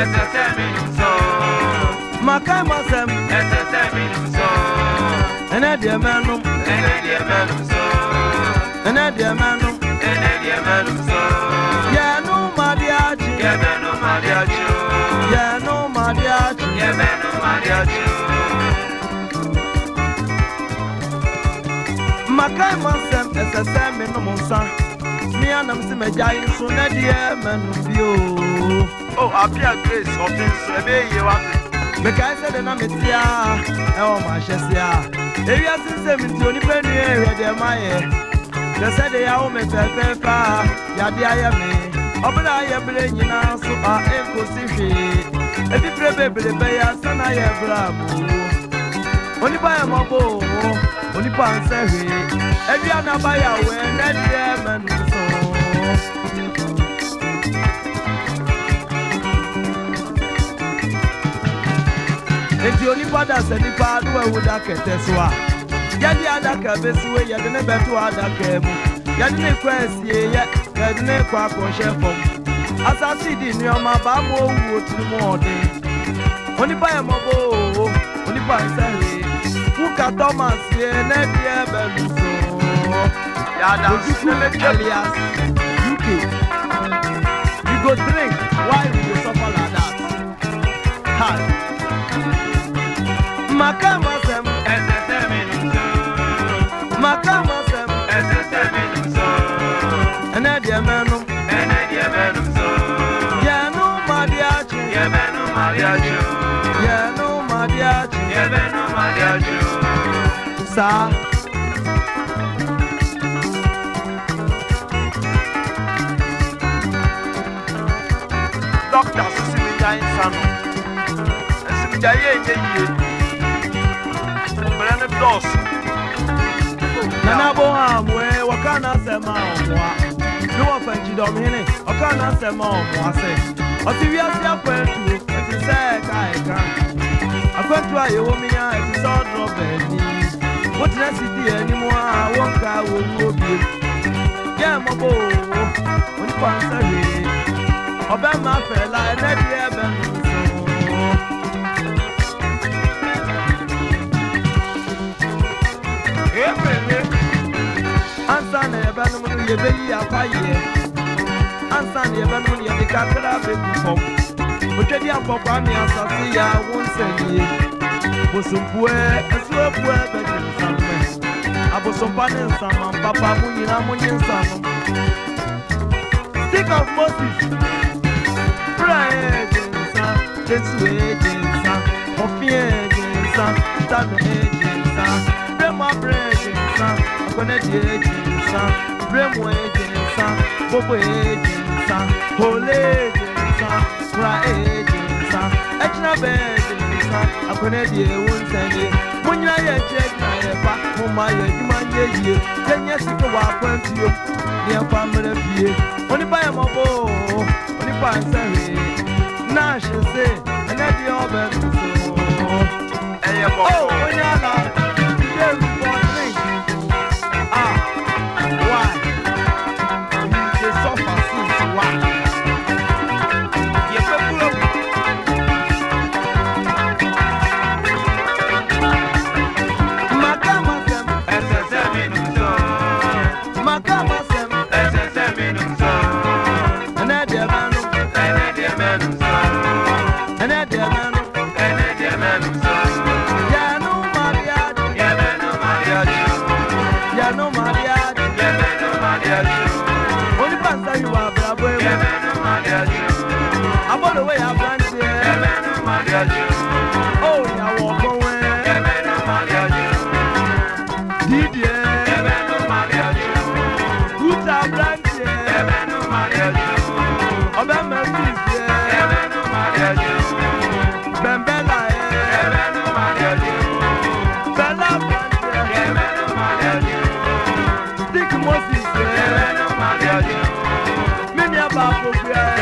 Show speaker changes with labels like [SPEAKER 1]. [SPEAKER 1] My kind was them, and the seven so. so. And I dear manum, so. Yeah, no, my dear, yeah, no, my dear, yeah, no, my dear, yeah, no, my dear. My kind was them, me anam sɛ magyae nso na deɛ ma no bio o apia grace ɔpe nso ɛbɛyie wate mekae sɛ de na mete a ɛwɔ mahyɛse a ewiase nsɛm nti onipa nnua ɛhwɛ deɛ mayɛ kyɛ sɛ de yɛawo me fɛfɛɛfɛ a yɛade ayɛ me ɔbɛrɛ ayɛ berɛ nyinaa so a ɛnkosi hwee ɛfifirɛ bebree bɛyɛ asɛ na ayɛ berɛ bravo oníbàyà mọ bò ó oníbànsẹ̀wé ẹbí ànábàyàwó ẹnẹ́dìẹ mẹ́nu sùn. Èti onípadà sẹ̀ nípa adúwẹ̀ wo dákẹ́ tẹ̀sùn wa. Yẹ́dí adákẹ́ bẹ́ síwé yẹ́dí níbẹ̀ tó adákẹ́ mu. Yẹ́dí ní kọ́ ẹ̀sìyẹ yẹ yẹ́dí ní kọ́ akọ̀ṣẹ́ fọ̀. Asasi di ni ọmọ àbámu owó tí mo ọ̀dẹ́. Oníbàyẹ̀mọ́ bò ó oníbànsẹ̀wé. Puka Thomas yene beluso Yada Elias UK You go drink why you suffer like that Hard Makama sem Makama sem Ene die menum Ene die menum Yanu mariachi Yemenu mariachi sá. Dọ́kítà sísí mi yá ń sanu. Ẹ̀sìn ìjà yé èyẹ yìí. Obìnrin ní dọ́ọ̀sì. Nana bo ha mue, waka na sema omwa. Ni wa fa njido mhene, waka na sema omwa se. Oti wi ase akwentu, eti se ka e ka. Akwentu ayo yunifásitì ẹ̀ ni mo àwọn ka òun òbí jẹ́ mọ́ bò ó onípa sẹ́lẹ̀ ọbẹ̀ máa fẹ̀ la ẹlẹ́bi ẹ̀bẹ̀ ansa na yɛ bɛ nom no yɛbɛ yi afa yɛ ansa na yɛ bɛ nom no yɛde kakra bɛgu fam otwadi apɔkɔ ame asase yɛ awo nsɛnyie bosompoɛ asuapua kosompa ne nsama mpapa mu nyina mu nye nsa no stick of moses bra ɛgye nsa jesu ɛgye nsa ɔfi ɛgye nsa ntano ɛgye nsa brɛmu abrɛ ɛgye nsa akɔnɛdi ɛgye nsa brɛmu ɛgye nsa bobo ɛgye nsa hole ɛgye nsa kura ɛgye nsa ɛkyina bɛ ɛgye nsa akɔnɛdi ɛwu nsɛnni mu nyina yɛ kyerɛ gyina yɛ pa. My ma yɛ adwuma nyɛ yie yɛnyɛ sika wɔ akwantuo nneɛma mmerɛ fie onipa yɛ mɔbɔ onipa nsɛ hwee na ahye say, ɛnɛ deɛ ɔbɛn Papa